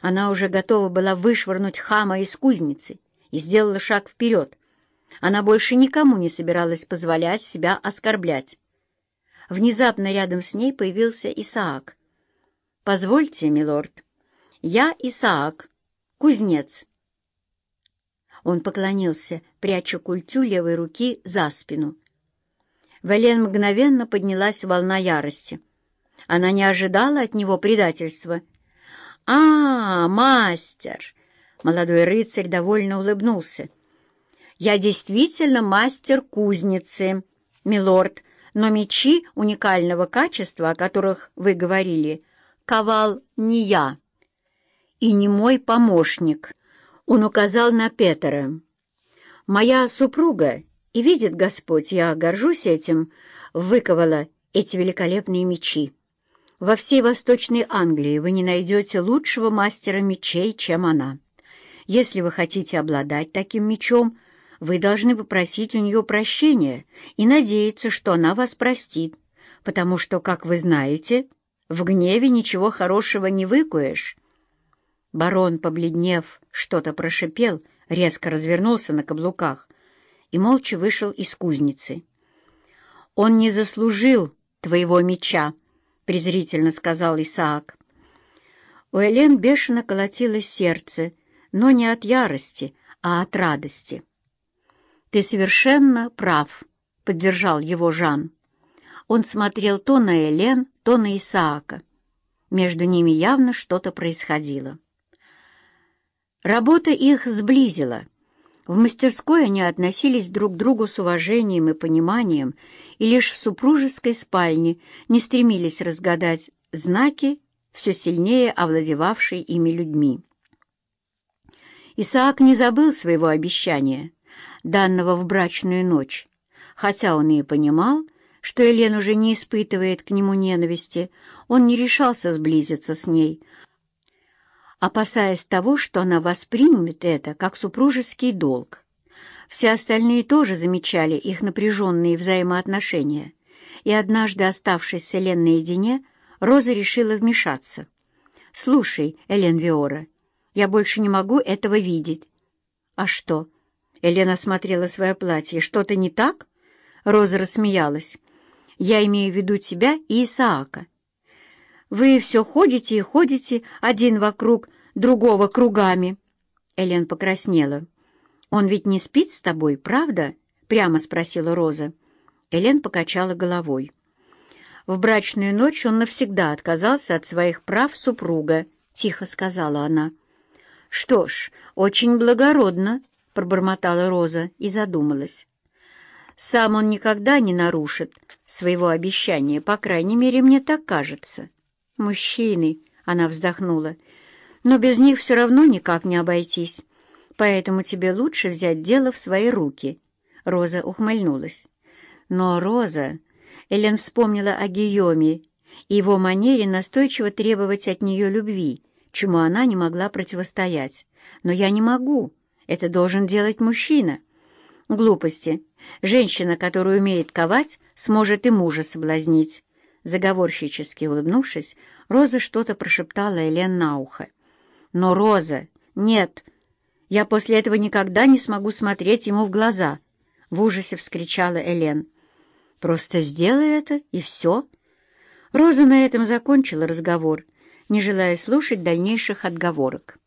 Она уже готова была вышвырнуть хама из кузницы и сделала шаг вперед. Она больше никому не собиралась позволять себя оскорблять. Внезапно рядом с ней появился Исаак. «Позвольте, милорд, я Исаак, кузнец». Он поклонился, пряча культю левой руки за спину. В Элен мгновенно поднялась волна ярости. Она не ожидала от него предательства. «А, мастер!» Молодой рыцарь довольно улыбнулся. «Я действительно мастер кузницы, милорд, но мечи уникального качества, о которых вы говорили, ковал не я и не мой помощник». Он указал на Петера. «Моя супруга, и видит Господь, я горжусь этим, выковала эти великолепные мечи. Во всей Восточной Англии вы не найдете лучшего мастера мечей, чем она. Если вы хотите обладать таким мечом, вы должны попросить у нее прощения и надеяться, что она вас простит, потому что, как вы знаете, в гневе ничего хорошего не выкуешь». Барон, побледнев, что-то прошипел, резко развернулся на каблуках и молча вышел из кузницы. «Он не заслужил твоего меча», — презрительно сказал Исаак. У Элен бешено колотилось сердце, но не от ярости, а от радости. «Ты совершенно прав», — поддержал его Жан. Он смотрел то на Элен, то на Исаака. Между ними явно что-то происходило. Работа их сблизила. В мастерской они относились друг к другу с уважением и пониманием, и лишь в супружеской спальне не стремились разгадать знаки, все сильнее овладевавшей ими людьми. Исаак не забыл своего обещания, данного в брачную ночь, хотя он и понимал, что Елен уже не испытывает к нему ненависти, он не решался сблизиться с ней, опасаясь того, что она воспримет это как супружеский долг. Все остальные тоже замечали их напряженные взаимоотношения, и однажды, оставшись с Элен наедине, Роза решила вмешаться. «Слушай, Элен Виора, я больше не могу этого видеть». «А что?» Элена осмотрела свое платье. «Что-то не так?» Роза рассмеялась. «Я имею в виду тебя и Исаака. Вы все ходите и ходите, один вокруг другого кругами. Элен покраснела. «Он ведь не спит с тобой, правда?» — прямо спросила Роза. Элен покачала головой. «В брачную ночь он навсегда отказался от своих прав супруга», — тихо сказала она. «Что ж, очень благородно», — пробормотала Роза и задумалась. «Сам он никогда не нарушит своего обещания, по крайней мере, мне так кажется». «Мужчины», — она вздохнула, — «но без них все равно никак не обойтись, поэтому тебе лучше взять дело в свои руки». Роза ухмыльнулась. Но Роза... Элен вспомнила о Гийоме и его манере настойчиво требовать от нее любви, чему она не могла противостоять. «Но я не могу. Это должен делать мужчина». «Глупости. Женщина, которая умеет ковать, сможет и мужа соблазнить». Заговорщически улыбнувшись, Роза что-то прошептала Элен на ухо. «Но, Роза, нет! Я после этого никогда не смогу смотреть ему в глаза!» В ужасе вскричала Элен. «Просто сделай это, и все!» Роза на этом закончила разговор, не желая слушать дальнейших отговорок.